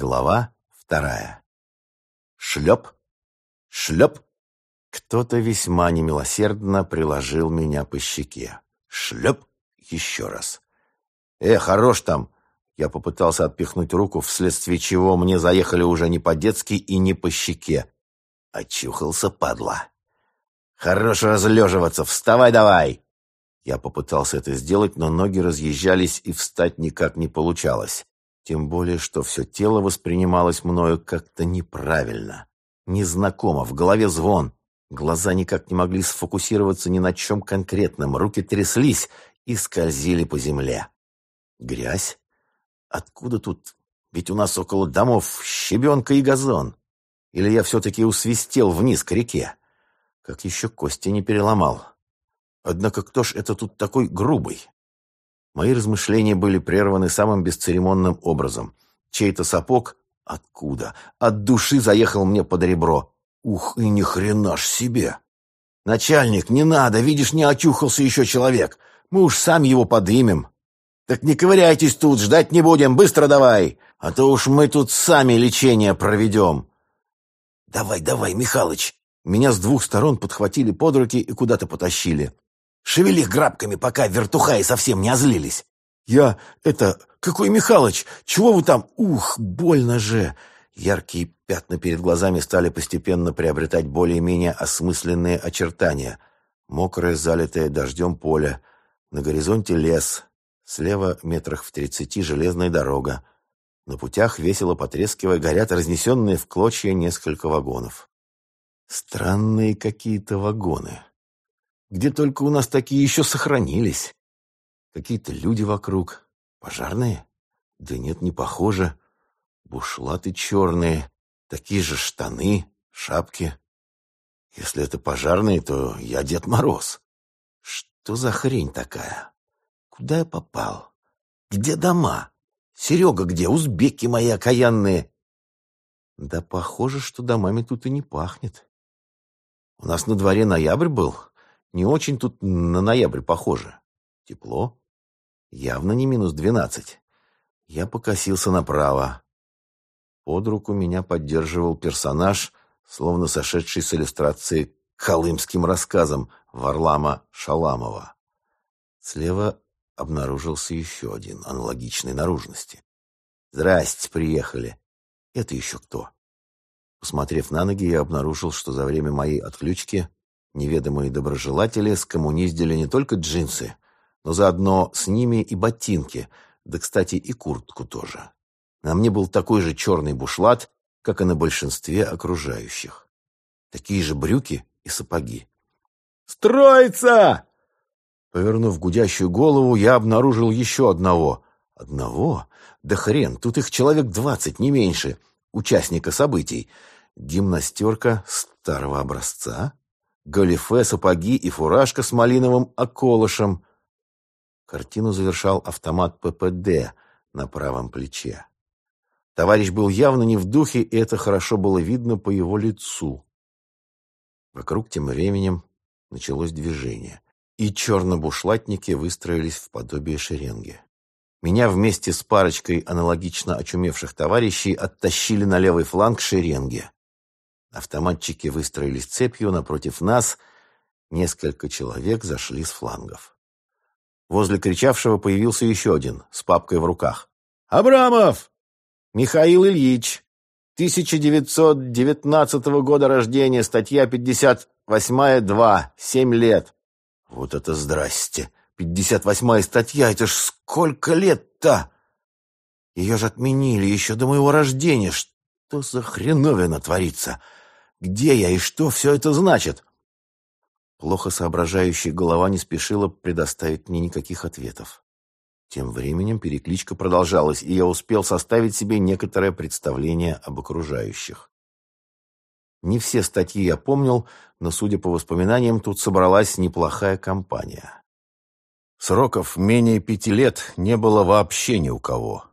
Глава вторая. Шлеп, шлеп. Кто-то весьма немилосердно приложил меня по щеке. Шлеп еще раз. «Э, хорош там!» Я попытался отпихнуть руку, вследствие чего мне заехали уже не по-детски и не по щеке. Очухался, падла. «Хорош разлеживаться! Вставай давай!» Я попытался это сделать, но ноги разъезжались, и встать никак не получалось. Тем более, что все тело воспринималось мною как-то неправильно. Незнакомо, в голове звон. Глаза никак не могли сфокусироваться ни на чем конкретном, руки тряслись и скользили по земле. Грязь? Откуда тут? Ведь у нас около домов щебенка и газон. Или я все-таки усвистел вниз к реке? Как еще кости не переломал. Однако кто ж это тут такой грубый? Мои размышления были прерваны самым бесцеремонным образом. Чей-то сапог откуда? От души заехал мне под ребро. Ух, и ни хрена ж себе! Начальник, не надо, видишь, не очухался еще человек. Мы уж сами его подымем. Так не ковыряйтесь тут, ждать не будем, быстро давай, а то уж мы тут сами лечение проведем. Давай, давай, Михалыч. Меня с двух сторон подхватили под руки и куда-то потащили. Шевели грабками, пока вертухаи совсем не озлились. Я... это... Какой Михалыч? Чего вы там? Ух, больно же!» Яркие пятна перед глазами стали постепенно приобретать более-менее осмысленные очертания. Мокрое, залитое дождем поле. На горизонте лес. Слева, метрах в тридцати, железная дорога. На путях, весело потрескивая, горят разнесенные в клочья несколько вагонов. Странные какие-то вагоны. Где только у нас такие еще сохранились. Какие-то люди вокруг. Пожарные? Да нет, не похоже. Бушлаты черные, такие же штаны, шапки. Если это пожарные, то я Дед Мороз. Что за хрень такая? Куда я попал? Где дома? Серега где? Узбеки мои окаянные. Да похоже, что домами тут и не пахнет. У нас на дворе ноябрь был, не очень тут на ноябрь похоже. Тепло. Явно не минус двенадцать. Я покосился направо. Под руку меня поддерживал персонаж, словно сошедший с иллюстрации к халымским рассказам Варлама Шаламова. Слева обнаружился еще один, аналогичной наружности. «Здрасте, приехали. Это еще кто?» Посмотрев на ноги, я обнаружил, что за время моей отключки Неведомые доброжелатели скоммуниздили не только джинсы, но заодно с ними и ботинки, да, кстати, и куртку тоже. На мне был такой же черный бушлат, как и на большинстве окружающих. Такие же брюки и сапоги. «Строится!» Повернув гудящую голову, я обнаружил еще одного. Одного? Да хрен, тут их человек двадцать, не меньше, участника событий. Гимнастерка старого образца, галифе, сапоги и фуражка с малиновым околышем. Картину завершал автомат ППД на правом плече. Товарищ был явно не в духе, и это хорошо было видно по его лицу. Вокруг тем временем началось движение, и чернобушлатники выстроились в подобие шеренги. Меня вместе с парочкой аналогично очумевших товарищей оттащили на левый фланг шеренги. Автоматчики выстроились цепью напротив нас. Несколько человек зашли с флангов. Возле кричавшего появился еще один, с папкой в руках. «Абрамов! Михаил Ильич! 1919 года рождения, статья 58-2, 7 лет». Вот это здрасте! 58-я статья, это ж сколько лет-то? Ее же отменили еще до моего рождения. Что за хреновина творится?» Где я и что все это значит? Плохо соображающая голова не спешила предоставить мне никаких ответов. Тем временем перекличка продолжалась, и я успел составить себе некоторое представление об окружающих. Не все статьи я помнил, но, судя по воспоминаниям, тут собралась неплохая компания. Сроков менее пяти лет не было вообще ни у кого.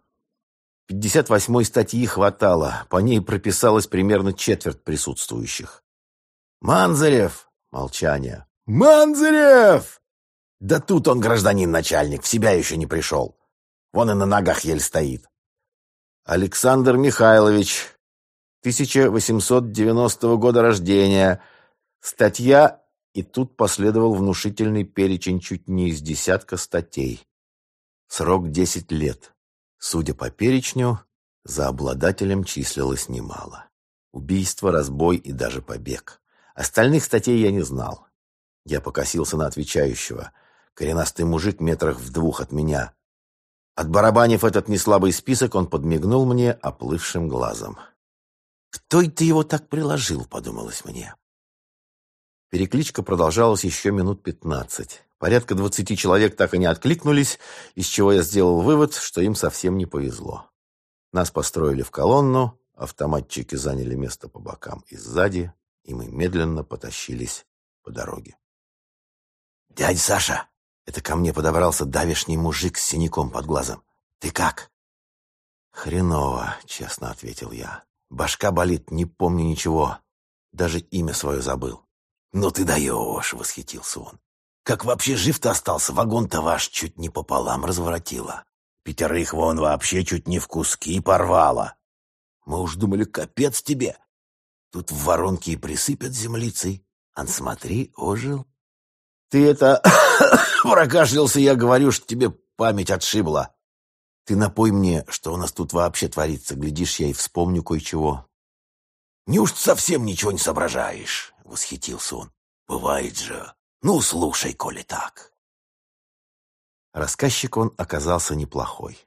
58-й статьи хватало, по ней прописалось примерно четверть присутствующих. «Манзарев!» — молчание. «Манзарев!» «Да тут он, гражданин начальник, в себя еще не пришел. Вон и на ногах еле стоит». Александр Михайлович, 1890 года рождения. Статья, и тут последовал внушительный перечень чуть не из десятка статей. Срок 10 лет. Судя по перечню, за обладателем числилось немало. Убийство, разбой и даже побег. Остальных статей я не знал. Я покосился на отвечающего. Коренастый мужик метрах в двух от меня. Отбарабанив этот неслабый список, он подмигнул мне оплывшим глазом. «Кто это его так приложил?» — подумалось мне. Перекличка продолжалась еще минут пятнадцать. Порядка двадцати человек так и не откликнулись, из чего я сделал вывод, что им совсем не повезло. Нас построили в колонну, автоматчики заняли место по бокам и сзади, и мы медленно потащились по дороге. «Дядя Саша!» — это ко мне подобрался давишний мужик с синяком под глазом. «Ты как?» «Хреново», — честно ответил я. «Башка болит, не помню ничего. Даже имя свое забыл». «Ну ты даешь!» — восхитился он. Как вообще жив-то остался? Вагон-то ваш чуть не пополам разворотило. Пятерых вон вообще чуть не в куски порвало. Мы уж думали, капец тебе. Тут в воронке и присыпят землицей. Ан, смотри, ожил. Ты это... Прокашлялся, я говорю, что тебе память отшибла. Ты напой мне, что у нас тут вообще творится. Глядишь, я и вспомню кое-чего. Неужто совсем ничего не соображаешь? Восхитился он. Бывает же. Ну, слушай, коли так. Рассказчик он оказался неплохой.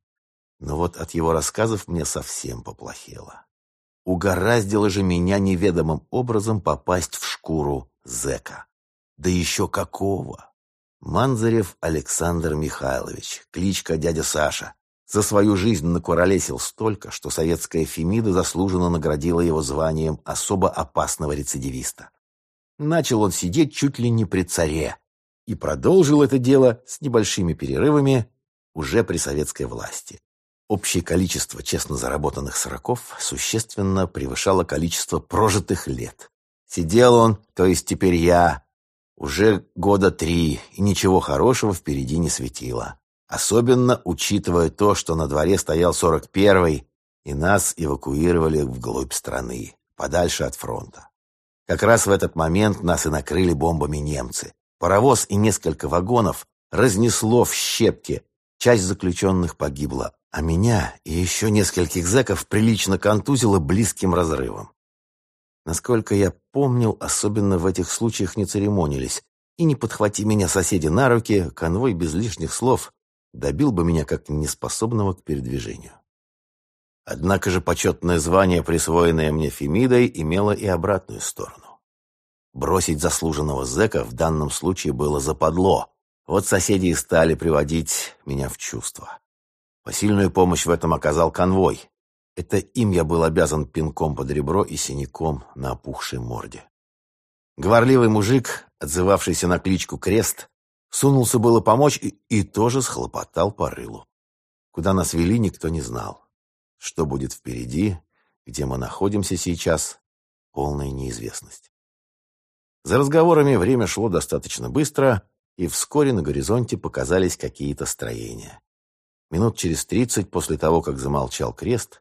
Но вот от его рассказов мне совсем поплохело. Угораздило же меня неведомым образом попасть в шкуру зэка. Да еще какого! Манзарев Александр Михайлович, кличка дядя Саша, за свою жизнь накуролесил столько, что советская Фемида заслуженно наградила его званием особо опасного рецидивиста. Начал он сидеть чуть ли не при царе и продолжил это дело с небольшими перерывами уже при советской власти. Общее количество честно заработанных сроков существенно превышало количество прожитых лет. Сидел он, то есть теперь я, уже года три, и ничего хорошего впереди не светило. Особенно учитывая то, что на дворе стоял сорок первый, и нас эвакуировали вглубь страны, подальше от фронта. Как раз в этот момент нас и накрыли бомбами немцы. Паровоз и несколько вагонов разнесло в щепки. Часть заключенных погибла, а меня и еще нескольких зэков прилично контузило близким разрывом. Насколько я помнил, особенно в этих случаях не церемонились. И не подхвати меня соседи на руки, конвой без лишних слов добил бы меня как неспособного к передвижению. Однако же почетное звание, присвоенное мне Фемидой, имело и обратную сторону. Бросить заслуженного зэка в данном случае было западло. Вот соседи и стали приводить меня в чувство. Посильную помощь в этом оказал конвой. Это им я был обязан пинком под ребро и синяком на опухшей морде. Говорливый мужик, отзывавшийся на кличку Крест, сунулся было помочь и, и тоже схлопотал по рылу. Куда нас вели, никто не знал. Что будет впереди, где мы находимся сейчас, полная неизвестность. За разговорами время шло достаточно быстро, и вскоре на горизонте показались какие-то строения. Минут через тридцать после того, как замолчал крест,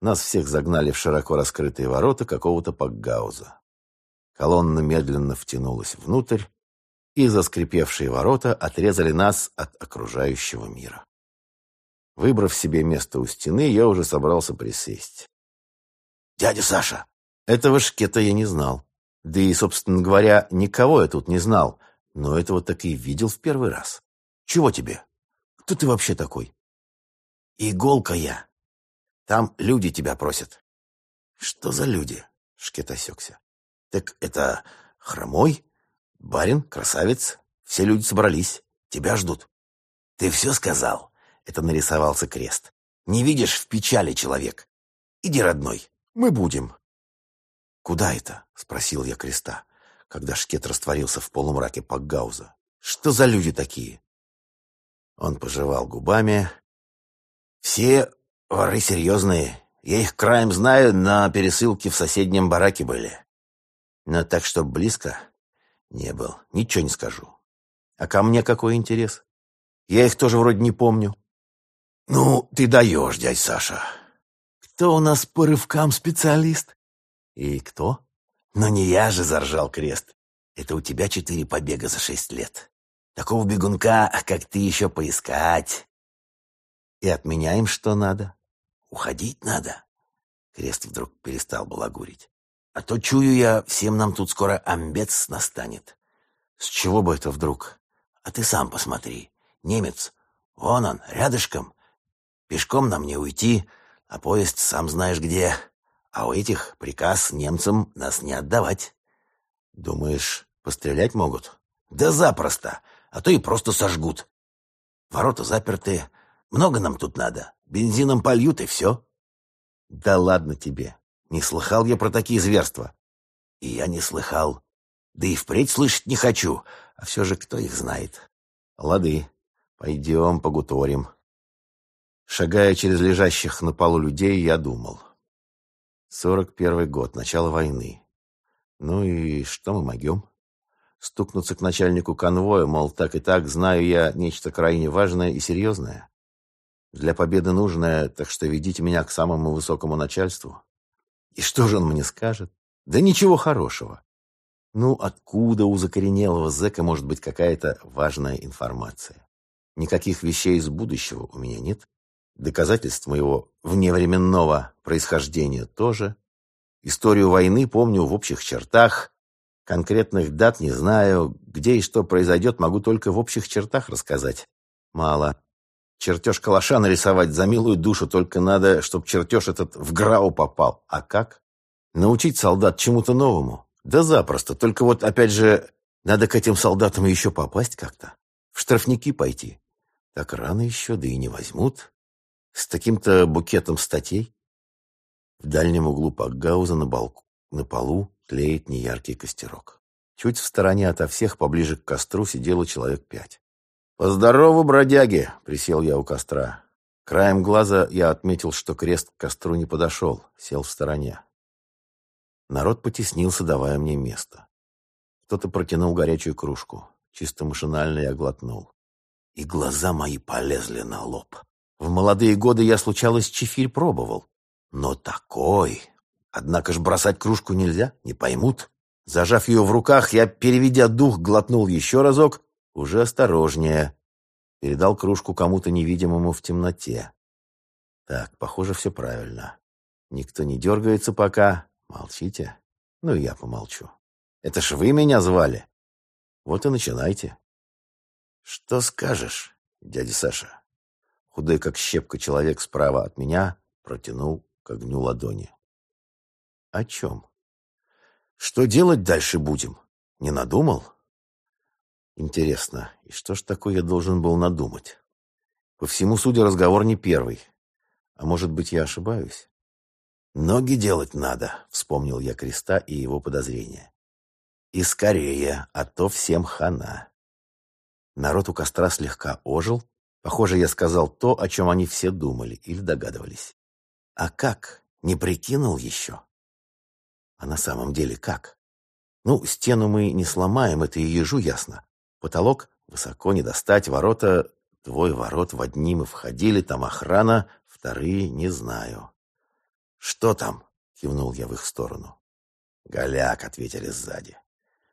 нас всех загнали в широко раскрытые ворота какого-то пакгауза. Колонна медленно втянулась внутрь, и заскрипевшие ворота отрезали нас от окружающего мира. Выбрав себе место у стены, я уже собрался присесть. «Дядя Саша!» Этого шкета я не знал. Да и, собственно говоря, никого я тут не знал, но этого так и видел в первый раз. «Чего тебе? Кто ты вообще такой?» «Иголка я. Там люди тебя просят». «Что за люди?» — шкет осекся. «Так это хромой, барин, красавец. Все люди собрались. Тебя ждут». «Ты все сказал?» Это нарисовался крест. «Не видишь в печали, человек? Иди, родной, мы будем». «Куда это?» — спросил я креста, когда шкет растворился в полумраке Пакгауза. «Что за люди такие?» Он пожевал губами. «Все воры серьезные. Я их краем знаю, на пересылке в соседнем бараке были. Но так, что близко, не был. Ничего не скажу. А ко мне какой интерес? Я их тоже вроде не помню. «Ну, ты даешь, дядь Саша. кто у нас по рывкам специалист? И кто? Но не я же, заржал Крест. Это у тебя четыре побега за шесть лет. Такого бегунка, как ты, еще поискать. И отменяем, что надо. Уходить надо. Крест вдруг перестал балагурить. А то, чую я, всем нам тут скоро амбец настанет. С чего бы это вдруг? А ты сам посмотри. Немец, вон он, рядышком. Пешком нам не уйти, а поезд сам знаешь где. А у этих приказ немцам нас не отдавать. Думаешь, пострелять могут? Да запросто, а то и просто сожгут. Ворота заперты. Много нам тут надо. Бензином польют и все. Да ладно тебе. Не слыхал я про такие зверства. И я не слыхал. Да и впредь слышать не хочу. А все же кто их знает? Лады. Пойдем погуторим. Шагая через лежащих на полу людей, я думал. Сорок первый год, начало войны. Ну и что мы могем? Стукнуться к начальнику конвоя, мол, так и так, знаю я нечто крайне важное и серьезное. Для победы нужное, так что ведите меня к самому высокому начальству. И что же он мне скажет? Да ничего хорошего. Ну, откуда у закоренелого зэка может быть какая-то важная информация? Никаких вещей из будущего у меня нет. Доказательств моего вневременного происхождения тоже. Историю войны помню в общих чертах. Конкретных дат не знаю. Где и что произойдет, могу только в общих чертах рассказать. Мало. Чертеж калаша нарисовать за милую душу, только надо, чтобы чертеж этот в грау попал. А как? Научить солдат чему-то новому? Да запросто. Только вот, опять же, надо к этим солдатам еще попасть как-то. В штрафники пойти. Так рано еще, да и не возьмут. С таким-то букетом статей? В дальнем углу Пакгауза на, балку, на полу тлеет неяркий костерок. Чуть в стороне ото всех, поближе к костру, сидело человек пять. «Поздорово, бродяги!» — присел я у костра. Краем глаза я отметил, что крест к костру не подошел, сел в стороне. Народ потеснился, давая мне место. Кто-то протянул горячую кружку. Чисто машинально я глотнул. И глаза мои полезли на лоб. В молодые годы я, случалось, чефирь пробовал. Но такой... Однако ж бросать кружку нельзя, не поймут. Зажав ее в руках, я, переведя дух, глотнул еще разок, уже осторожнее. Передал кружку кому-то невидимому в темноте. Так, похоже, все правильно. Никто не дергается пока. Молчите. Ну и я помолчу. Это ж вы меня звали. Вот и начинайте. Что скажешь, дядя Саша? Худой, как щепка, человек справа от меня протянул к огню ладони. О чем? Что делать дальше будем? Не надумал? Интересно, и что ж такое я должен был надумать? По всему судя, разговор не первый. А может быть, я ошибаюсь? «Ноги делать надо», — вспомнил я креста и его подозрения. «И скорее, а то всем хана». Народ у костра слегка ожил, Похоже, я сказал то, о чем они все думали или догадывались. А как? Не прикинул еще? А на самом деле как? Ну, стену мы не сломаем, это и ежу ясно. Потолок высоко не достать, ворота... Двое ворот в одни мы входили, там охрана, вторые не знаю. «Что там?» — кивнул я в их сторону. «Голяк», — ответили сзади.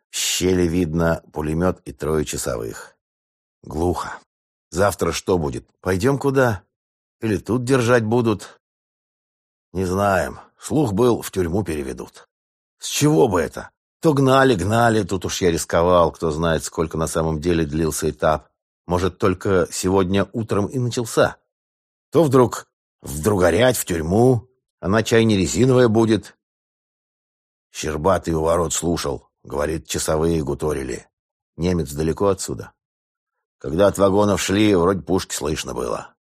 В щели видно пулемет и трое часовых. Глухо. Завтра что будет? Пойдем куда? Или тут держать будут? Не знаем. Слух был, в тюрьму переведут. С чего бы это? То гнали, гнали, тут уж я рисковал, кто знает, сколько на самом деле длился этап. Может, только сегодня утром и начался. То вдруг вдругорять в тюрьму, она чай не резиновая будет. Щербатый у ворот слушал, говорит, часовые гуторили. Немец далеко отсюда. Когда от вагонов шли, вроде пушки слышно было.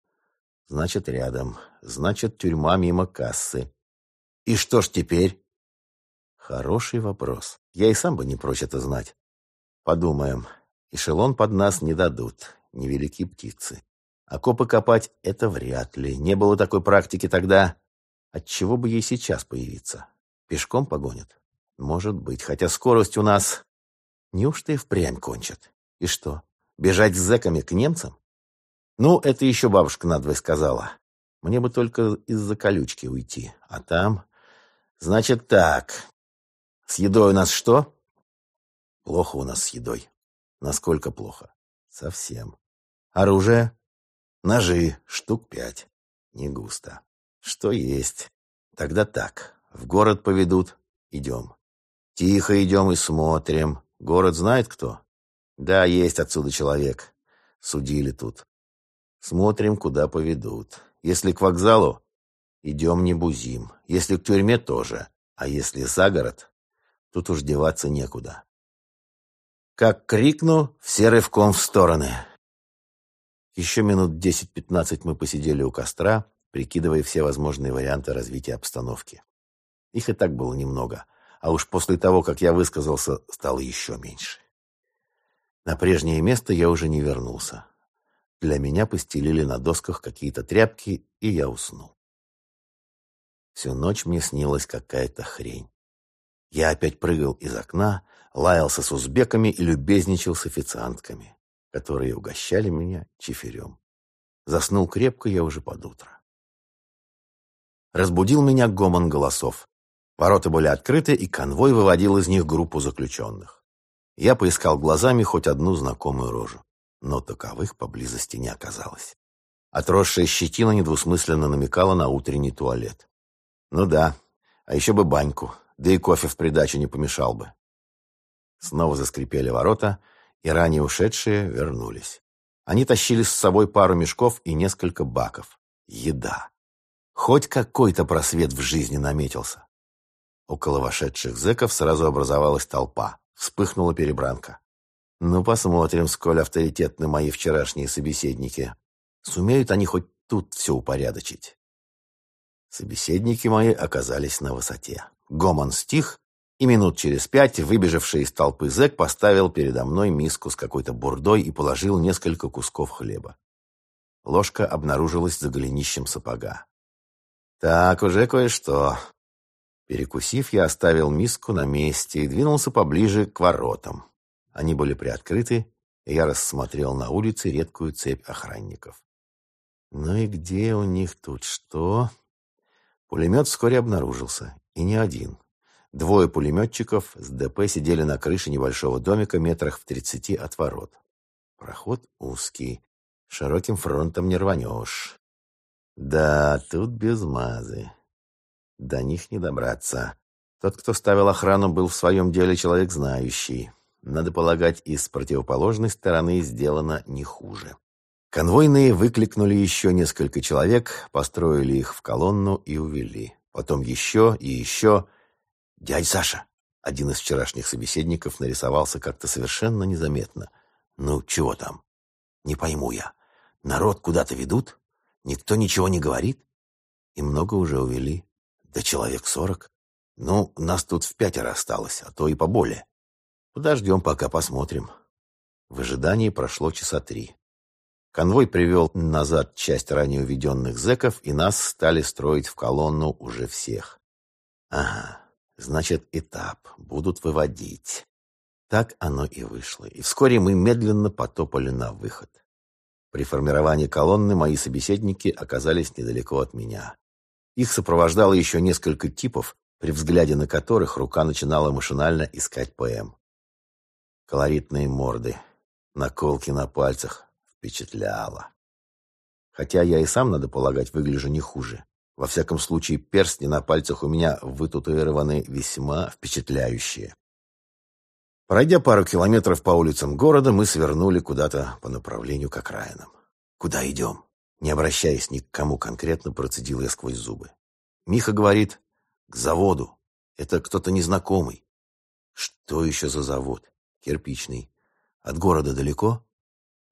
Значит, рядом. Значит, тюрьма мимо кассы. И что ж теперь? Хороший вопрос. Я и сам бы не прочь это знать. Подумаем. Эшелон под нас не дадут. Невелики птицы. Окопы копать — это вряд ли. Не было такой практики тогда. Отчего бы ей сейчас появиться? Пешком погонят? Может быть, хотя скорость у нас... Неужто и впрямь кончат? И что? Бежать с зэками к немцам? Ну, это еще бабушка надвое сказала. Мне бы только из-за колючки уйти. А там... Значит так. С едой у нас что? Плохо у нас с едой. Насколько плохо? Совсем. Оружие? Ножи. Штук пять. Не густо. Что есть. Тогда так. В город поведут. Идем. Тихо идем и смотрим. Город знает кто? Да, есть отсюда человек. Судили тут. Смотрим, куда поведут. Если к вокзалу, идем не бузим. Если к тюрьме, тоже. А если за город, тут уж деваться некуда. Как крикну, все рывком в стороны. Еще минут десять-пятнадцать мы посидели у костра, прикидывая все возможные варианты развития обстановки. Их и так было немного, а уж после того, как я высказался, стало еще меньше. На прежнее место я уже не вернулся. Для меня постелили на досках какие-то тряпки, и я уснул. Всю ночь мне снилась какая-то хрень. Я опять прыгал из окна, лаялся с узбеками и любезничал с официантками, которые угощали меня чиферем. Заснул крепко я уже под утро. Разбудил меня гомон голосов. Ворота были открыты, и конвой выводил из них группу заключенных. Я поискал глазами хоть одну знакомую рожу но таковых поблизости не оказалось. Отросшая щетина недвусмысленно намекала на утренний туалет. Ну да, а еще бы баньку, да и кофе в придачу не помешал бы. Снова заскрипели ворота, и ранее ушедшие вернулись. Они тащили с собой пару мешков и несколько баков. Еда. Хоть какой-то просвет в жизни наметился. Около вошедших зэков сразу образовалась толпа. Вспыхнула перебранка. Ну, посмотрим, сколь авторитетны мои вчерашние собеседники. Сумеют они хоть тут все упорядочить. Собеседники мои оказались на высоте. Гомон стих, и минут через пять выбежавший из толпы зэк поставил передо мной миску с какой-то бурдой и положил несколько кусков хлеба. Ложка обнаружилась за голенищем сапога. Так, уже кое-что. Перекусив, я оставил миску на месте и двинулся поближе к воротам. Они были приоткрыты, и я рассмотрел на улице редкую цепь охранников. Ну и где у них тут что? Пулемет вскоре обнаружился, и не один. Двое пулеметчиков с ДП сидели на крыше небольшого домика метрах в тридцати от ворот. Проход узкий, широким фронтом не рванешь. Да, тут без мазы. До них не добраться. Тот, кто ставил охрану, был в своем деле человек знающий. Надо полагать, и с противоположной стороны сделано не хуже. Конвойные выкликнули еще несколько человек, построили их в колонну и увели. Потом еще и еще. «Дядь Саша!» Один из вчерашних собеседников нарисовался как-то совершенно незаметно. «Ну, чего там?» «Не пойму я. Народ куда-то ведут? Никто ничего не говорит?» «И много уже увели. Да человек сорок. Ну, нас тут в пятеро осталось, а то и поболее. Подождем, пока посмотрим. В ожидании прошло часа три. Конвой привел назад часть ранее уведенных зэков, и нас стали строить в колонну уже всех. Ага, значит, этап. Будут выводить. Так оно и вышло. И вскоре мы медленно потопали на выход. При формировании колонны мои собеседники оказались недалеко от меня. Их сопровождало еще несколько типов, при взгляде на которых рука начинала машинально искать ПМ. Колоритные морды, наколки на пальцах. Впечатляло. Хотя я и сам, надо полагать, выгляжу не хуже. Во всяком случае, перстни на пальцах у меня вытатуированы весьма впечатляющие. Пройдя пару километров по улицам города, мы свернули куда-то по направлению к окраинам. «Куда идем?» Не обращаясь ни к кому конкретно, процедил я сквозь зубы. Миха говорит, «К заводу. Это кто-то незнакомый». «Что еще за завод?» кирпичный. От города далеко?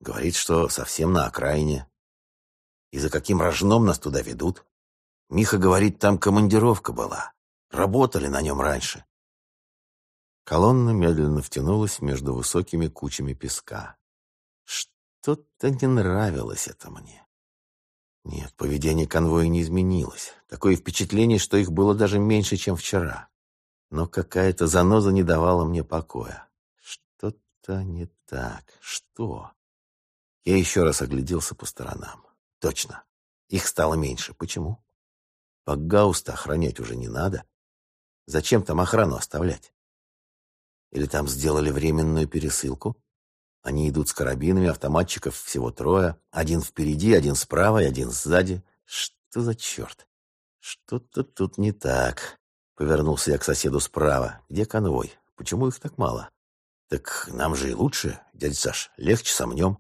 Говорит, что совсем на окраине. И за каким рожном нас туда ведут? Миха говорит, там командировка была. Работали на нем раньше. Колонна медленно втянулась между высокими кучами песка. Что-то не нравилось это мне. Нет, поведение конвоя не изменилось. Такое впечатление, что их было даже меньше, чем вчера. Но какая-то заноза не давала мне покоя. Что-то не так. Что? Я еще раз огляделся по сторонам. Точно. Их стало меньше. Почему? Пакгауста охранять уже не надо. Зачем там охрану оставлять? Или там сделали временную пересылку? Они идут с карабинами, автоматчиков всего трое. Один впереди, один справа и один сзади. Что за черт? Что-то тут не так. Повернулся я к соседу справа. Где конвой? Почему их так мало? Так нам же и лучше, дядя Саш, легче сомнем.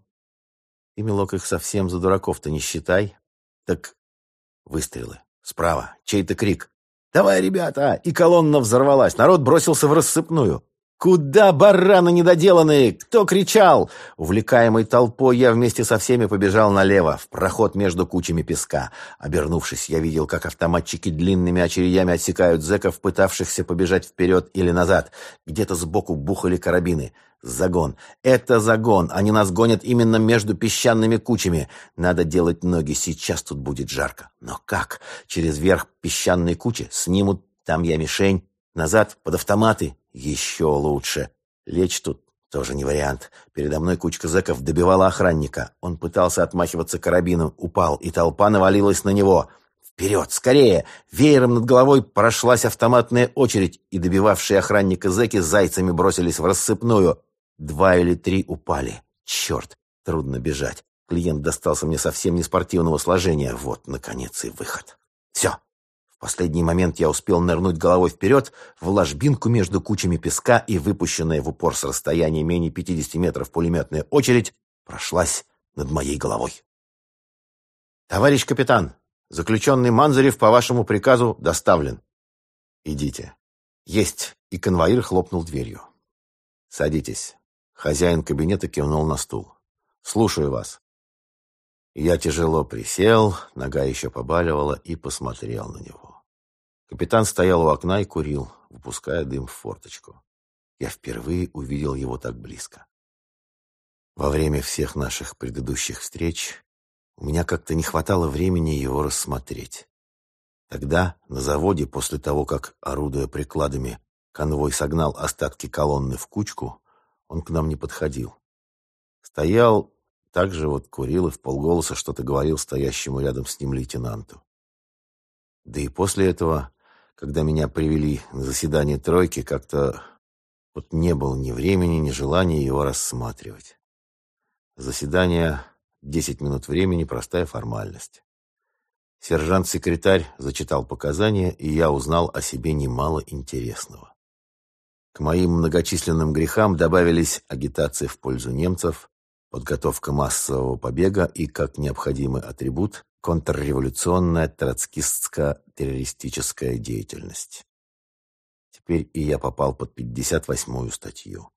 И, милок, их совсем за дураков-то не считай. Так выстрелы. Справа. Чей-то крик. «Давай, ребята!» И колонна взорвалась. Народ бросился в рассыпную. «Куда, бараны недоделанные? Кто кричал?» Увлекаемый толпой, я вместе со всеми побежал налево, в проход между кучами песка. Обернувшись, я видел, как автоматчики длинными очередями отсекают зэков, пытавшихся побежать вперед или назад. Где-то сбоку бухали карабины. Загон. Это загон. Они нас гонят именно между песчаными кучами. Надо делать ноги. Сейчас тут будет жарко. Но как? Через верх песчаной кучи снимут. Там я мишень. Назад под автоматы. Еще лучше. Лечь тут тоже не вариант. Передо мной кучка зэков добивала охранника. Он пытался отмахиваться карабином, упал, и толпа навалилась на него. «Вперед! Скорее!» Веером над головой прошлась автоматная очередь, и добивавшие охранника зэки зайцами бросились в рассыпную. Два или три упали. Черт, трудно бежать. Клиент достался мне совсем не спортивного сложения. Вот, наконец, и выход. Все, последний момент я успел нырнуть головой вперед в ложбинку между кучами песка, и выпущенная в упор с расстояния менее 50 метров пулеметная очередь прошлась над моей головой. «Товарищ капитан, заключенный Манзарев по вашему приказу доставлен». «Идите». «Есть», и конвоир хлопнул дверью. «Садитесь». Хозяин кабинета кивнул на стул. «Слушаю вас». Я тяжело присел, нога еще побаливала, и посмотрел на него. Капитан стоял у окна и курил, выпуская дым в форточку. Я впервые увидел его так близко. Во время всех наших предыдущих встреч у меня как-то не хватало времени его рассмотреть. Тогда, на заводе, после того, как, орудуя прикладами, конвой согнал остатки колонны в кучку, он к нам не подходил. Стоял, так же вот курил и в полголоса что-то говорил стоящему рядом с ним лейтенанту. Да и после этого когда меня привели на заседание тройки, как-то вот не было ни времени, ни желания его рассматривать. Заседание — десять минут времени, простая формальность. Сержант-секретарь зачитал показания, и я узнал о себе немало интересного. К моим многочисленным грехам добавились агитация в пользу немцев, подготовка массового побега и, как необходимый атрибут, контрреволюционная троцкистско-террористическая деятельность. Теперь и я попал под 58-ю статью.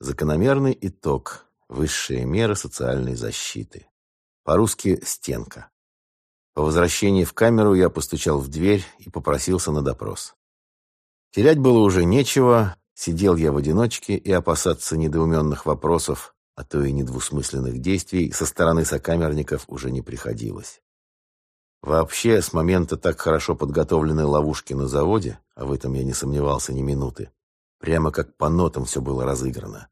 Закономерный итог. Высшие меры социальной защиты. По-русски «стенка». По возвращении в камеру я постучал в дверь и попросился на допрос. Терять было уже нечего, сидел я в одиночке, и опасаться недоуменных вопросов а то и недвусмысленных действий со стороны сокамерников уже не приходилось. Вообще, с момента так хорошо подготовленной ловушки на заводе, а в этом я не сомневался ни минуты, прямо как по нотам все было разыграно,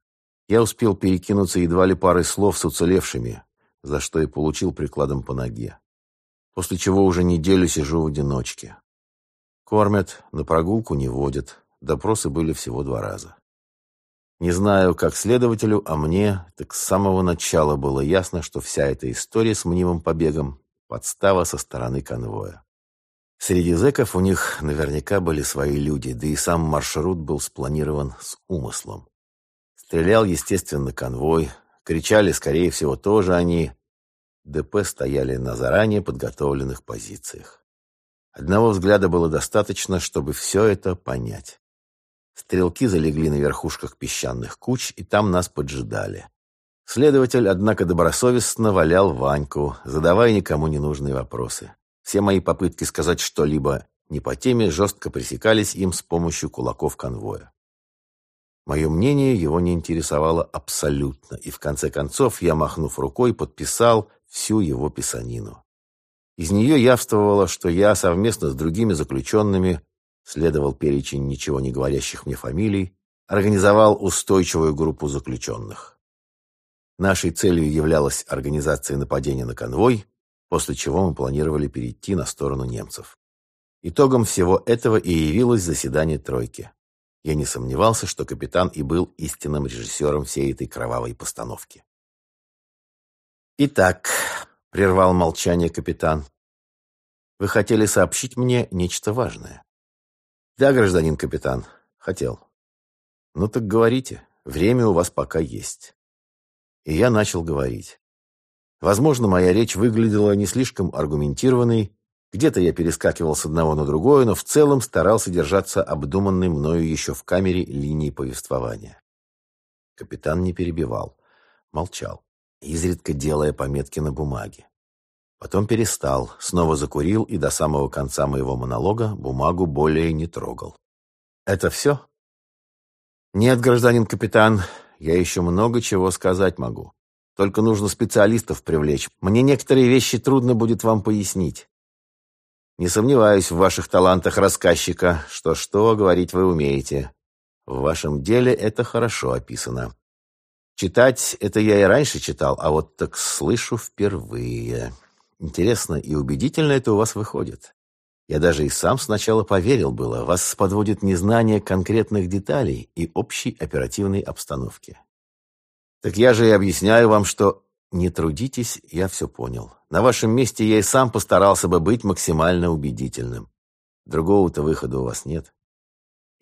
я успел перекинуться едва ли парой слов с уцелевшими, за что и получил прикладом по ноге. После чего уже неделю сижу в одиночке. Кормят, на прогулку не водят, допросы были всего два раза. Не знаю, как следователю, а мне так с самого начала было ясно, что вся эта история с мнимым побегом – подстава со стороны конвоя. Среди зэков у них наверняка были свои люди, да и сам маршрут был спланирован с умыслом. Стрелял, естественно, конвой, кричали, скорее всего, тоже они. ДП стояли на заранее подготовленных позициях. Одного взгляда было достаточно, чтобы все это понять. Стрелки залегли на верхушках песчаных куч, и там нас поджидали. Следователь, однако, добросовестно валял Ваньку, задавая никому ненужные вопросы. Все мои попытки сказать что-либо не по теме жестко пресекались им с помощью кулаков конвоя. Мое мнение его не интересовало абсолютно, и в конце концов я, махнув рукой, подписал всю его писанину. Из нее явствовало, что я совместно с другими заключенными следовал перечень ничего не говорящих мне фамилий, организовал устойчивую группу заключенных. Нашей целью являлась организация нападения на конвой, после чего мы планировали перейти на сторону немцев. Итогом всего этого и явилось заседание тройки. Я не сомневался, что капитан и был истинным режиссером всей этой кровавой постановки. «Итак», — прервал молчание капитан, — «вы хотели сообщить мне нечто важное?» «Да, гражданин капитан, хотел». «Ну так говорите, время у вас пока есть». И я начал говорить. Возможно, моя речь выглядела не слишком аргументированной, где-то я перескакивал с одного на другое, но в целом старался держаться обдуманной мною еще в камере линии повествования. Капитан не перебивал, молчал, изредка делая пометки на бумаге. Потом перестал, снова закурил и до самого конца моего монолога бумагу более не трогал. «Это все?» «Нет, гражданин капитан, я еще много чего сказать могу. Только нужно специалистов привлечь. Мне некоторые вещи трудно будет вам пояснить. Не сомневаюсь в ваших талантах рассказчика. Что-что, говорить вы умеете. В вашем деле это хорошо описано. Читать это я и раньше читал, а вот так слышу впервые. Интересно и убедительно это у вас выходит. Я даже и сам сначала поверил было, вас подводит незнание конкретных деталей и общей оперативной обстановки. Так я же и объясняю вам, что не трудитесь, я все понял. На вашем месте я и сам постарался бы быть максимально убедительным. Другого-то выхода у вас нет.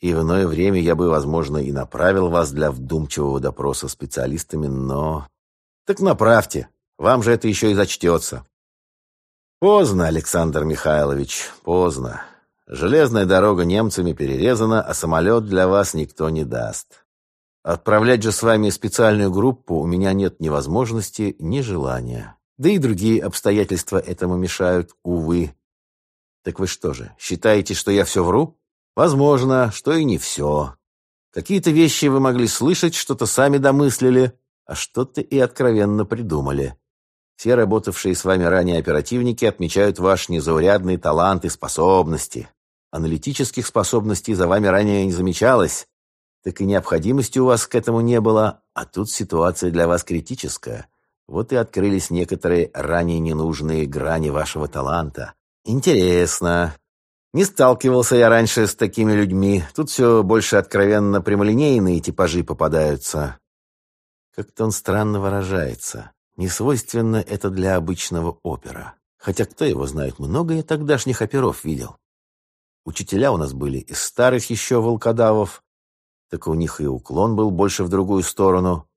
И в иное время я бы, возможно, и направил вас для вдумчивого допроса специалистами, но... Так направьте, вам же это еще и зачтется. Поздно, Александр Михайлович, поздно. Железная дорога немцами перерезана, а самолет для вас никто не даст. Отправлять же с вами специальную группу у меня нет ни возможности, ни желания. Да и другие обстоятельства этому мешают, увы. Так вы что же, считаете, что я все вру? Возможно, что и не все. Какие-то вещи вы могли слышать, что-то сами домыслили, а что-то и откровенно придумали. Все работавшие с вами ранее оперативники отмечают ваш незаурядный талант и способности. Аналитических способностей за вами ранее не замечалось, так и необходимости у вас к этому не было, а тут ситуация для вас критическая. Вот и открылись некоторые ранее ненужные грани вашего таланта. Интересно. Не сталкивался я раньше с такими людьми. Тут все больше откровенно прямолинейные типажи попадаются. Как-то он странно выражается. Не свойственно это для обычного опера. Хотя кто его знает, много я тогдашних оперов видел. Учителя у нас были из старых еще волкодавов, так у них и уклон был больше в другую сторону.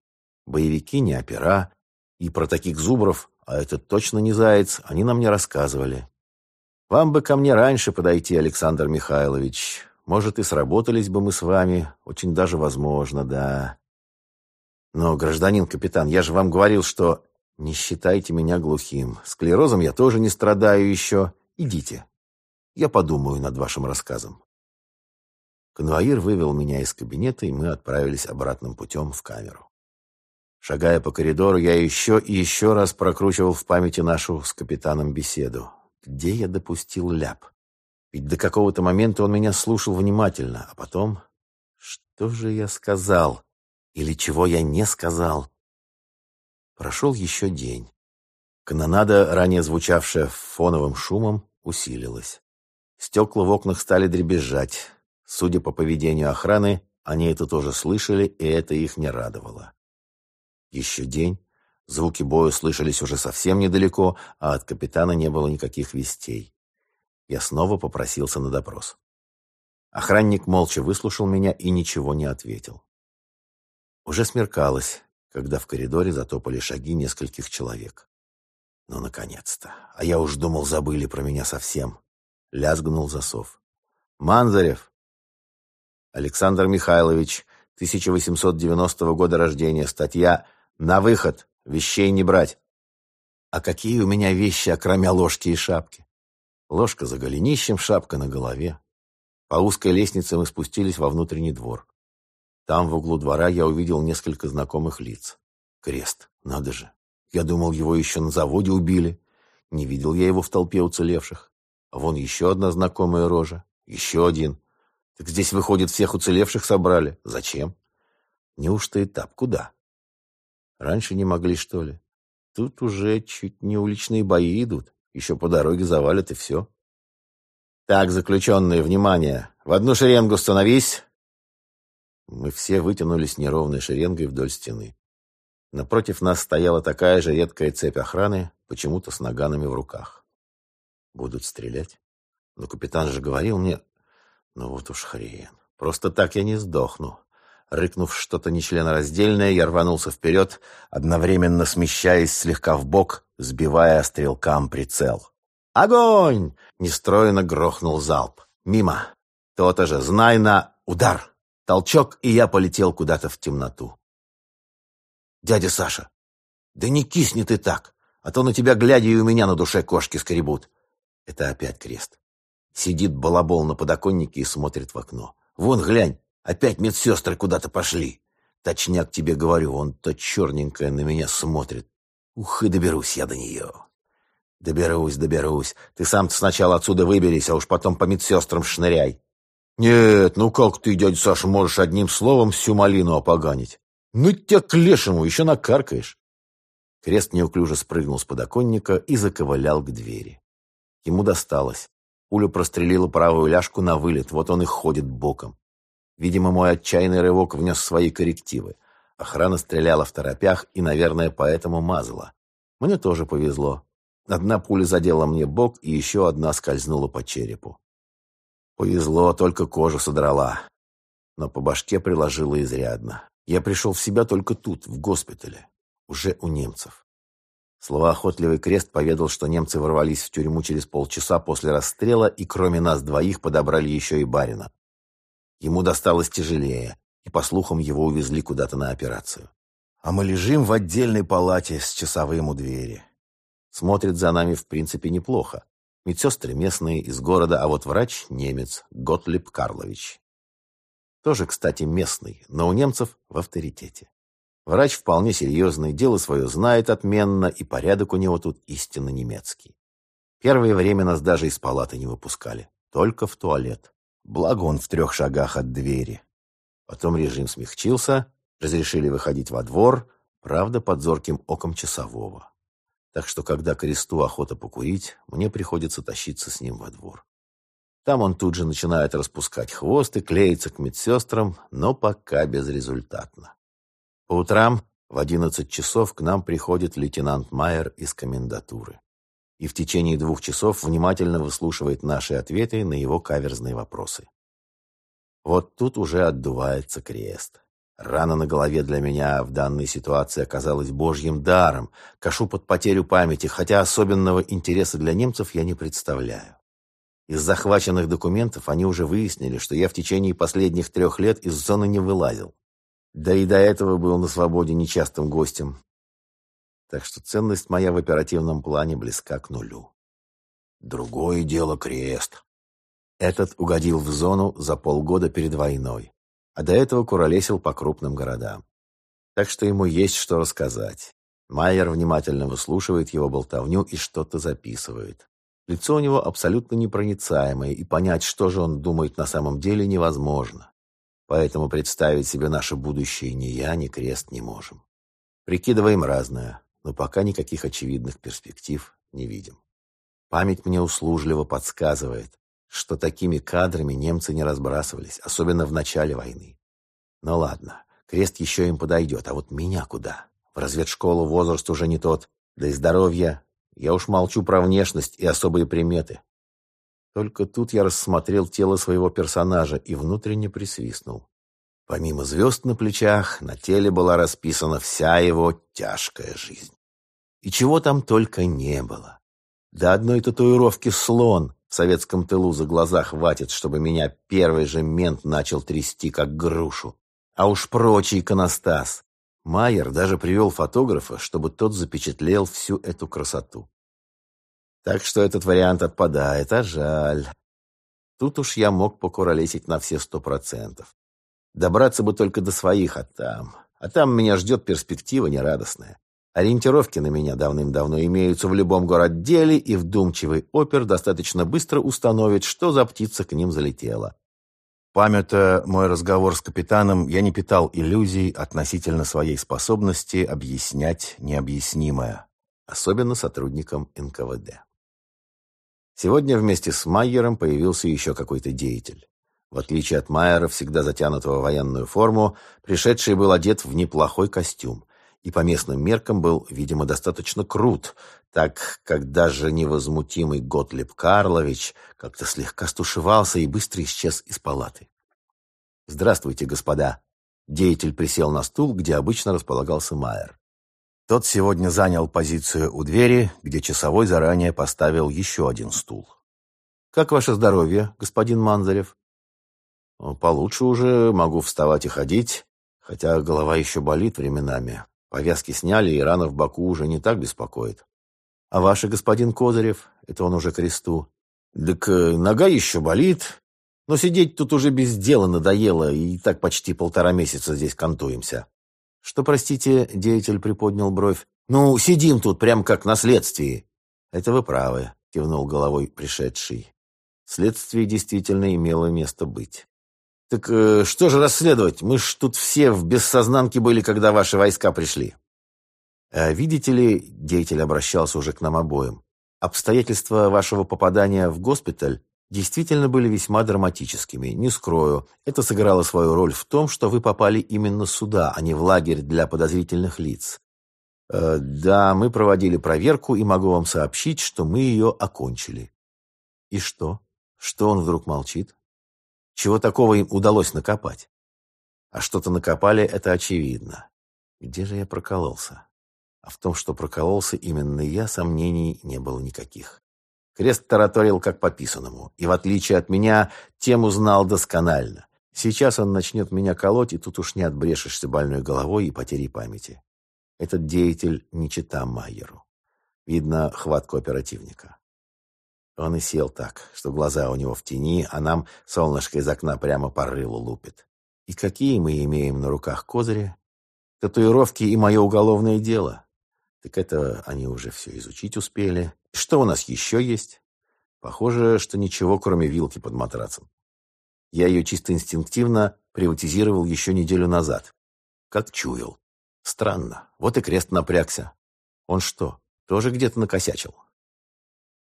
Боевики не опера, и про таких зубров, а это точно не заяц, они нам не рассказывали. Вам бы ко мне раньше подойти, Александр Михайлович. Может, и сработались бы мы с вами. Очень даже возможно, да. Но, гражданин капитан, я же вам говорил, что... Не считайте меня глухим. Склерозом я тоже не страдаю еще. Идите. Я подумаю над вашим рассказом. Конвоир вывел меня из кабинета, и мы отправились обратным путем в камеру. Шагая по коридору, я еще и еще раз прокручивал в памяти нашу с капитаном беседу. Где я допустил ляп? Ведь до какого-то момента он меня слушал внимательно, а потом... Что же я сказал? Или чего я не сказал? Прошел еще день. Канонада, ранее звучавшая фоновым шумом, усилилась. Стекла в окнах стали дребезжать. Судя по поведению охраны, они это тоже слышали, и это их не радовало. Еще день. Звуки боя слышались уже совсем недалеко, а от капитана не было никаких вестей. Я снова попросился на допрос. Охранник молча выслушал меня и ничего не ответил. Уже смеркалось, когда в коридоре затопали шаги нескольких человек. Ну, наконец-то. А я уж думал, забыли про меня совсем. Лязгнул засов. «Манзарев!» Александр Михайлович, 1890 года рождения, статья на выход. Вещей не брать. А какие у меня вещи, окромя ложки и шапки? Ложка за голенищем, шапка на голове. По узкой лестнице мы спустились во внутренний двор. Там, в углу двора, я увидел несколько знакомых лиц. Крест, надо же. Я думал, его еще на заводе убили. Не видел я его в толпе уцелевших. А вон еще одна знакомая рожа. Еще один. Так здесь, выходит, всех уцелевших собрали. Зачем? Неужто этап? Куда? Раньше не могли, что ли? Тут уже чуть не уличные бои идут. Еще по дороге завалят и все. Так, заключенные, внимание! В одну шеренгу становись! Мы все вытянулись неровной шеренгой вдоль стены. Напротив нас стояла такая же редкая цепь охраны, почему-то с наганами в руках. Будут стрелять? Но капитан же говорил мне... Ну вот уж хрен. Просто так я не сдохну. Рыкнув что-то нечленораздельное, я рванулся вперед, одновременно смещаясь слегка в бок, сбивая стрелкам прицел. «Огонь!» — нестроенно грохнул залп. «Мимо!» «То-то же! Знай на удар!» Толчок, и я полетел куда-то в темноту. «Дядя Саша, да не кисни ты так, а то на тебя глядя и у меня на душе кошки скребут». Это опять крест. Сидит балабол на подоконнике и смотрит в окно. «Вон, глянь, Опять медсестры куда-то пошли. Точняк тебе говорю, он то черненькая на меня смотрит. Ух, и доберусь я до нее. Доберусь, доберусь. Ты сам сначала отсюда выберись, а уж потом по медсестрам шныряй. Нет, ну как ты, дядя Саша, можешь одним словом всю малину опоганить? Ну тебя к лешему, еще накаркаешь. Крест неуклюже спрыгнул с подоконника и заковылял к двери. Ему досталось. Пуля прострелила правую ляжку на вылет, вот он и ходит боком. Видимо, мой отчаянный рывок внес свои коррективы. Охрана стреляла в торопях и, наверное, поэтому мазала. Мне тоже повезло. Одна пуля задела мне бок, и еще одна скользнула по черепу. Повезло, только кожу содрала. Но по башке приложила изрядно. Я пришел в себя только тут, в госпитале. Уже у немцев. Словоохотливый крест поведал, что немцы ворвались в тюрьму через полчаса после расстрела и кроме нас двоих подобрали еще и барина. Ему досталось тяжелее, и, по слухам, его увезли куда-то на операцию. А мы лежим в отдельной палате с часовым у двери. Смотрит за нами, в принципе, неплохо. Медсестры местные, из города, а вот врач — немец, Готлиб Карлович. Тоже, кстати, местный, но у немцев в авторитете. Врач вполне серьезный, дело свое знает отменно, и порядок у него тут истинно немецкий. Первое время нас даже из палаты не выпускали, только в туалет. Благо он в трех шагах от двери. Потом режим смягчился, разрешили выходить во двор, правда, под зорким оком часового. Так что, когда кресту охота покурить, мне приходится тащиться с ним во двор. Там он тут же начинает распускать хвост и клеится к медсестрам, но пока безрезультатно. По утрам в одиннадцать часов к нам приходит лейтенант Майер из комендатуры и в течение двух часов внимательно выслушивает наши ответы на его каверзные вопросы. Вот тут уже отдувается крест. Рана на голове для меня в данной ситуации оказалась божьим даром. Кашу под потерю памяти, хотя особенного интереса для немцев я не представляю. Из захваченных документов они уже выяснили, что я в течение последних трех лет из зоны не вылазил. Да и до этого был на свободе нечастым гостем, так что ценность моя в оперативном плане близка к нулю. Другое дело крест. Этот угодил в зону за полгода перед войной, а до этого куролесил по крупным городам. Так что ему есть что рассказать. Майер внимательно выслушивает его болтовню и что-то записывает. Лицо у него абсолютно непроницаемое, и понять, что же он думает на самом деле, невозможно. Поэтому представить себе наше будущее ни я, ни Крест не можем. Прикидываем разное но пока никаких очевидных перспектив не видим. Память мне услужливо подсказывает, что такими кадрами немцы не разбрасывались, особенно в начале войны. Ну ладно, крест еще им подойдет, а вот меня куда? В разведшколу возраст уже не тот, да и здоровье. Я уж молчу про внешность и особые приметы. Только тут я рассмотрел тело своего персонажа и внутренне присвистнул. Помимо звезд на плечах, на теле была расписана вся его тяжкая жизнь. И чего там только не было. До одной татуировки слон в советском тылу за глаза хватит, чтобы меня первый же мент начал трясти, как грушу. А уж прочий иконостас. Майер даже привел фотографа, чтобы тот запечатлел всю эту красоту. Так что этот вариант отпадает, а жаль. Тут уж я мог покуролесить на все сто процентов. Добраться бы только до своих, а там... А там меня ждет перспектива нерадостная. Ориентировки на меня давным-давно имеются в любом городделе, и вдумчивый опер достаточно быстро установит, что за птица к ним залетела. Памятуя мой разговор с капитаном, я не питал иллюзий относительно своей способности объяснять необъяснимое, особенно сотрудникам НКВД. Сегодня вместе с Майером появился еще какой-то деятель. В отличие от Майера, всегда затянутого военную форму, пришедший был одет в неплохой костюм и по местным меркам был, видимо, достаточно крут, так как даже невозмутимый Готлеб Карлович как-то слегка стушевался и быстро исчез из палаты. «Здравствуйте, господа!» Деятель присел на стул, где обычно располагался Майер. Тот сегодня занял позицию у двери, где часовой заранее поставил еще один стул. «Как ваше здоровье, господин Манзарев?» «Получше уже, могу вставать и ходить, хотя голова еще болит временами. Повязки сняли, и рана в боку уже не так беспокоит. А ваш господин Козырев, это он уже кресту. Так э, нога еще болит, но сидеть тут уже без дела надоело, и так почти полтора месяца здесь кантуемся. Что, простите, деятель приподнял бровь. Ну, сидим тут, прям как на следствии. Это вы правы, кивнул головой пришедший. Следствие действительно имело место быть. «Так э, что же расследовать? Мы ж тут все в бессознанке были, когда ваши войска пришли». А «Видите ли, деятель обращался уже к нам обоим, обстоятельства вашего попадания в госпиталь действительно были весьма драматическими, не скрою. Это сыграло свою роль в том, что вы попали именно сюда, а не в лагерь для подозрительных лиц. Э, да, мы проводили проверку, и могу вам сообщить, что мы ее окончили». «И что? Что он вдруг молчит?» Чего такого им удалось накопать? А что-то накопали, это очевидно. Где же я прокололся? А в том, что прокололся именно я, сомнений не было никаких. Крест тараторил как по писанному, и, в отличие от меня, тему знал досконально. Сейчас он начнет меня колоть, и тут уж не отбрешешься больной головой и потерей памяти. Этот деятель не чита Майеру. Видно хватку оперативника. Он и сел так, что глаза у него в тени, а нам солнышко из окна прямо по рылу лупит. И какие мы имеем на руках козыри? Татуировки и мое уголовное дело. Так это они уже все изучить успели. Что у нас еще есть? Похоже, что ничего, кроме вилки под матрацем. Я ее чисто инстинктивно приватизировал еще неделю назад. Как чуял. Странно. Вот и крест напрягся. Он что, тоже где-то накосячил?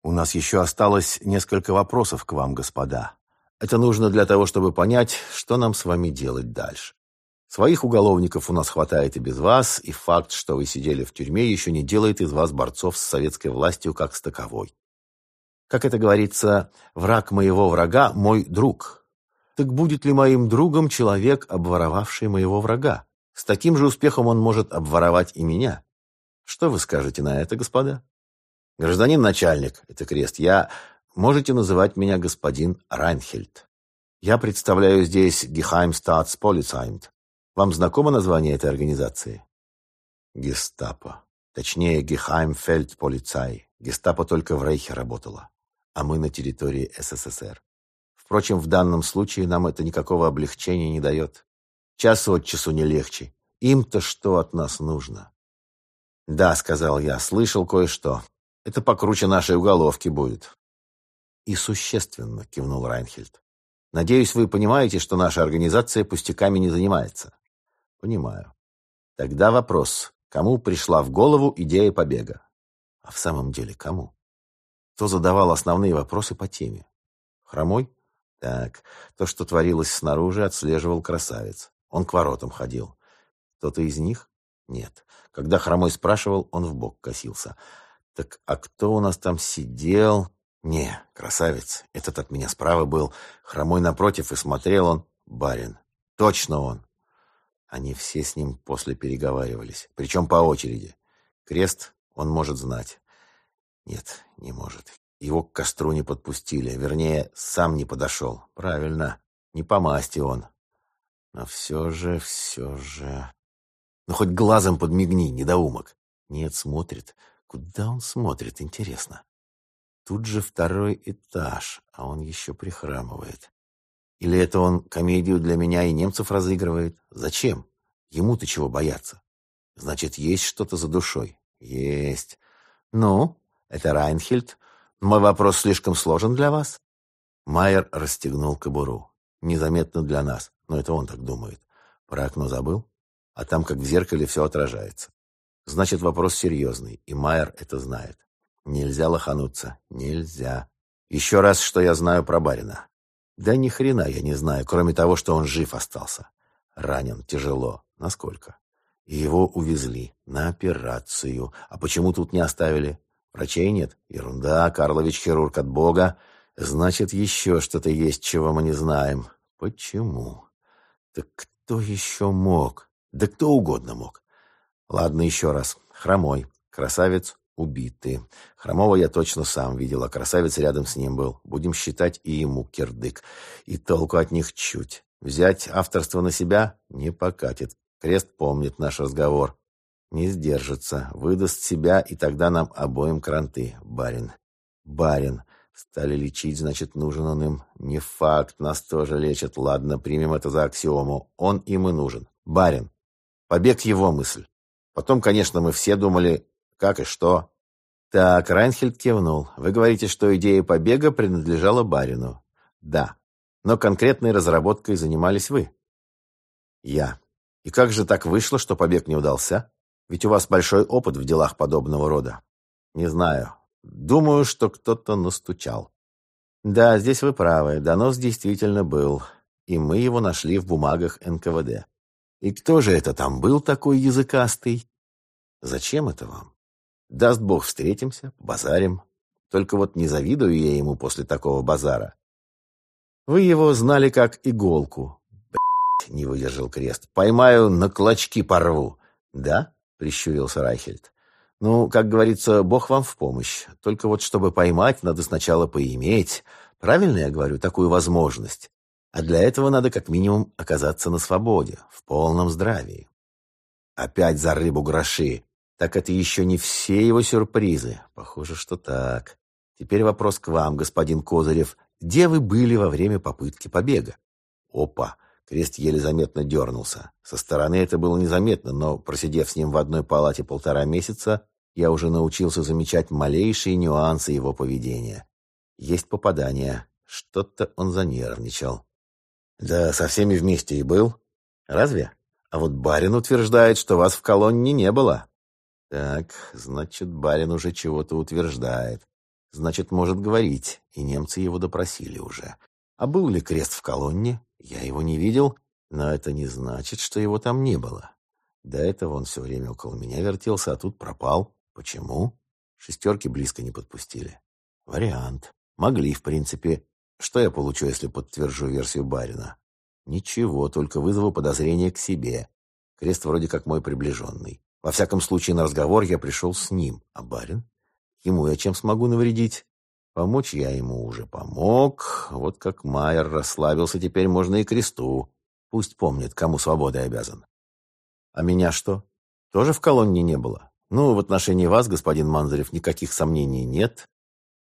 У нас еще осталось несколько вопросов к вам, господа. Это нужно для того, чтобы понять, что нам с вами делать дальше. Своих уголовников у нас хватает и без вас, и факт, что вы сидели в тюрьме, еще не делает из вас борцов с советской властью как с таковой. Как это говорится, враг моего врага – мой друг. Так будет ли моим другом человек, обворовавший моего врага? С таким же успехом он может обворовать и меня. Что вы скажете на это, господа? Гражданин начальник, это крест, я... Можете называть меня господин Райнхельд. Я представляю здесь Geheimstaatspolizeiamt. Вам знакомо название этой организации? Гестапо. Точнее, Geheimfeldpolizei. Гестапо только в Рейхе работала, а мы на территории СССР. Впрочем, в данном случае нам это никакого облегчения не дает. Час от часу не легче. Им-то что от нас нужно? Да, сказал я, слышал кое-что. Это покруче нашей уголовки будет. И существенно, кивнул Райнхельд. Надеюсь, вы понимаете, что наша организация пустяками не занимается. Понимаю. Тогда вопрос. Кому пришла в голову идея побега? А в самом деле кому? Кто задавал основные вопросы по теме? Хромой? Так, то, что творилось снаружи, отслеживал красавец. Он к воротам ходил. Кто-то из них? Нет. Когда Хромой спрашивал, он в бок косился. Так а кто у нас там сидел? Не, красавец. Этот от меня справа был. Хромой напротив, и смотрел он. Барин. Точно он. Они все с ним после переговаривались. Причем по очереди. Крест он может знать. Нет, не может. Его к костру не подпустили. Вернее, сам не подошел. Правильно. Не по масти он. Но все же, все же... Ну, хоть глазом подмигни, недоумок. Нет, смотрит. Куда он смотрит, интересно? Тут же второй этаж, а он еще прихрамывает. Или это он комедию для меня и немцев разыгрывает? Зачем? Ему-то чего бояться? Значит, есть что-то за душой. Есть. Ну, это Райнхельд. Мой вопрос слишком сложен для вас? Майер расстегнул кобуру. Незаметно для нас, но это он так думает. Про окно забыл? А там, как в зеркале, все отражается. Значит, вопрос серьезный, и Майер это знает. Нельзя лохануться. Нельзя. Еще раз, что я знаю про барина. Да ни хрена я не знаю, кроме того, что он жив остался. Ранен тяжело. Насколько? И его увезли на операцию. А почему тут не оставили? Врачей нет? Ерунда, Карлович хирург от Бога. Значит, еще что-то есть, чего мы не знаем. Почему? Так кто еще мог? Да кто угодно мог. Ладно, еще раз. Хромой. Красавец убитый. Хромого я точно сам видел, а красавец рядом с ним был. Будем считать и ему кирдык. И толку от них чуть. Взять авторство на себя не покатит. Крест помнит наш разговор. Не сдержится, выдаст себя, и тогда нам обоим кранты, барин. Барин. Стали лечить, значит, нужен он им. Не факт, нас тоже лечат. Ладно, примем это за аксиому. Он им и нужен. Барин. Побег его мысль. Потом, конечно, мы все думали, как и что. Так, Райнхельд кивнул. Вы говорите, что идея побега принадлежала барину. Да. Но конкретной разработкой занимались вы. Я. И как же так вышло, что побег не удался? Ведь у вас большой опыт в делах подобного рода. Не знаю. Думаю, что кто-то настучал. Да, здесь вы правы. Донос действительно был. И мы его нашли в бумагах НКВД. И кто же это там был такой языкастый? Зачем это вам? Даст Бог, встретимся, базарим. Только вот не завидую я ему после такого базара. Вы его знали как иголку. Блять, не выдержал крест. Поймаю, на клочки порву. Да? прищурился Райхельд. «Ну, как говорится, Бог вам в помощь. Только вот чтобы поймать, надо сначала поиметь. Правильно я говорю, такую возможность? А для этого надо как минимум оказаться на свободе, в полном здравии. Опять за рыбу гроши. Так это еще не все его сюрпризы. Похоже, что так. Теперь вопрос к вам, господин Козырев. Где вы были во время попытки побега? Опа! Крест еле заметно дернулся. Со стороны это было незаметно, но, просидев с ним в одной палате полтора месяца, я уже научился замечать малейшие нюансы его поведения. Есть попадание. Что-то он занервничал. Да, со всеми вместе и был. Разве? А вот барин утверждает, что вас в колонне не было. Так, значит, барин уже чего-то утверждает. Значит, может говорить, и немцы его допросили уже. А был ли крест в колонне? Я его не видел, но это не значит, что его там не было. До этого он все время около меня вертелся, а тут пропал. Почему? Шестерки близко не подпустили. Вариант. Могли, в принципе. Что я получу, если подтвержу версию барина? Ничего, только вызову подозрение к себе. Крест вроде как мой приближенный. Во всяком случае, на разговор я пришел с ним. А барин? Ему я чем смогу навредить? Помочь я ему уже помог. Вот как Майер расслабился, теперь можно и кресту. Пусть помнит, кому свободой обязан. А меня что? Тоже в колонне не было? Ну, в отношении вас, господин Манзарев, никаких сомнений нет.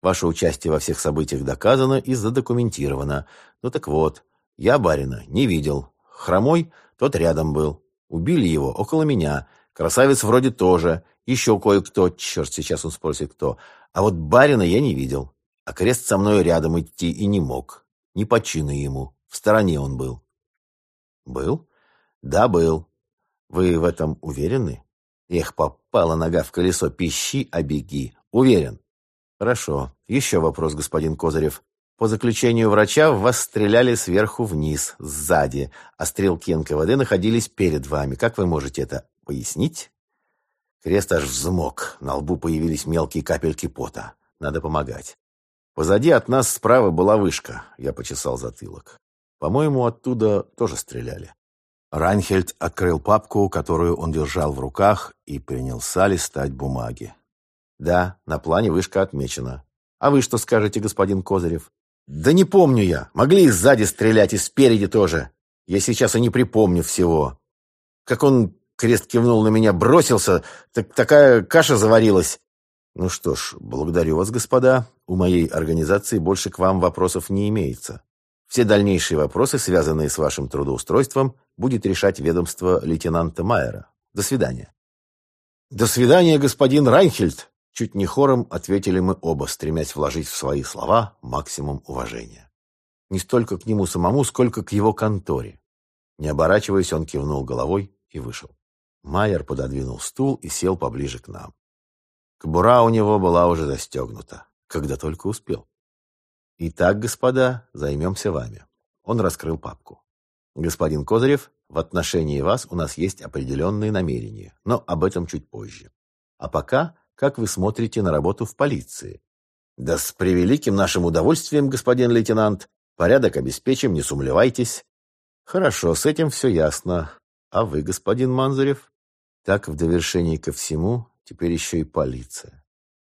Ваше участие во всех событиях доказано и задокументировано. Ну так вот, я барина не видел. Хромой тот рядом был. Убили его около меня. Красавец вроде тоже. Еще кое-кто, черт, сейчас он спросит кто. А вот барина я не видел. А крест со мной рядом идти и не мог. Не по ему. В стороне он был. Был? Да, был. Вы в этом уверены? Эх, попала нога в колесо. Пищи, а беги. Уверен. Хорошо. Еще вопрос, господин Козырев. По заключению врача, в вас стреляли сверху вниз, сзади, а стрелки НКВД находились перед вами. Как вы можете это пояснить? Крест аж взмок, на лбу появились мелкие капельки пота. Надо помогать. Позади от нас справа была вышка. Я почесал затылок. По-моему, оттуда тоже стреляли. Райнхельд открыл папку, которую он держал в руках, и принялся листать бумаги. Да, на плане вышка отмечена. А вы что скажете, господин Козырев? Да не помню я. Могли и сзади стрелять, и спереди тоже. Я сейчас и не припомню всего. Как он Крест кивнул на меня, бросился, так такая каша заварилась. Ну что ж, благодарю вас, господа. У моей организации больше к вам вопросов не имеется. Все дальнейшие вопросы, связанные с вашим трудоустройством, будет решать ведомство лейтенанта Майера. До свидания. До свидания, господин Райнхельд. Чуть не хором ответили мы оба, стремясь вложить в свои слова максимум уважения. Не столько к нему самому, сколько к его конторе. Не оборачиваясь, он кивнул головой и вышел. Майер пододвинул стул и сел поближе к нам. Кобура у него была уже застегнута, когда только успел. Итак, господа, займемся вами. Он раскрыл папку. Господин Козырев, в отношении вас у нас есть определенные намерения, но об этом чуть позже. А пока, как вы смотрите на работу в полиции? Да с превеликим нашим удовольствием, господин лейтенант. Порядок обеспечим, не сумлевайтесь. Хорошо, с этим все ясно. А вы, господин Манзарев? Так, в довершении ко всему, теперь еще и полиция.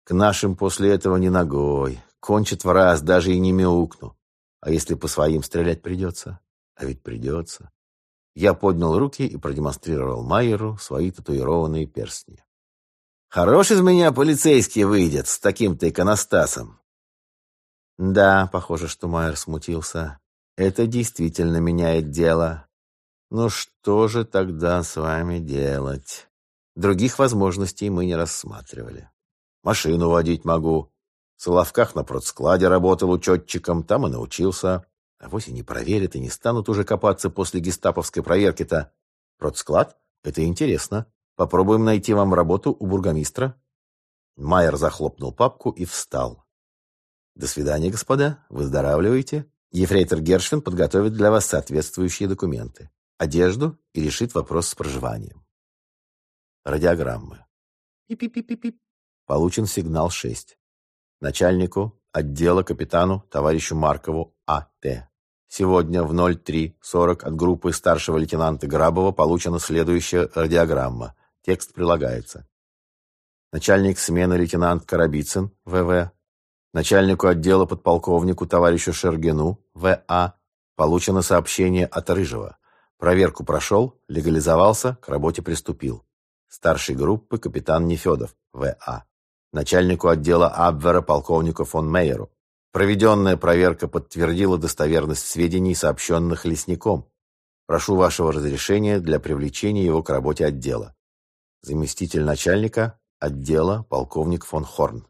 К нашим после этого не ногой. Кончит в раз, даже и не мяукну. А если по своим стрелять придется? А ведь придется. Я поднял руки и продемонстрировал Майеру свои татуированные перстни. Хорош из меня полицейский выйдет с таким-то иконостасом. Да, похоже, что Майер смутился. Это действительно меняет дело. Ну что же тогда с вами делать? Других возможностей мы не рассматривали. Машину водить могу. В Соловках на продскладе работал учетчиком, там и научился. А вось и не проверят и не станут уже копаться после гестаповской проверки-то. Продсклад? Это интересно. Попробуем найти вам работу у бургомистра. Майер захлопнул папку и встал. До свидания, господа. Выздоравливайте. Ефрейтор Гершвин подготовит для вас соответствующие документы, одежду и решит вопрос с проживанием. Радиограммы. Пип-пип-пип-пип. Получен сигнал 6. Начальнику отдела капитану товарищу Маркову А.Т. Сегодня в 03.40 от группы старшего лейтенанта Грабова получена следующая радиограмма. Текст прилагается. Начальник смены лейтенант Карабицын, ВВ, Начальнику отдела подполковнику товарищу Шергину, В.А., получено сообщение от Рыжего. Проверку прошел, легализовался, к работе приступил. Старший группы капитан Нефедов, В.А. Начальнику отдела Абвера полковнику фон Мейеру. Проведенная проверка подтвердила достоверность сведений, сообщенных лесником. Прошу вашего разрешения для привлечения его к работе отдела. Заместитель начальника отдела полковник фон Хорн.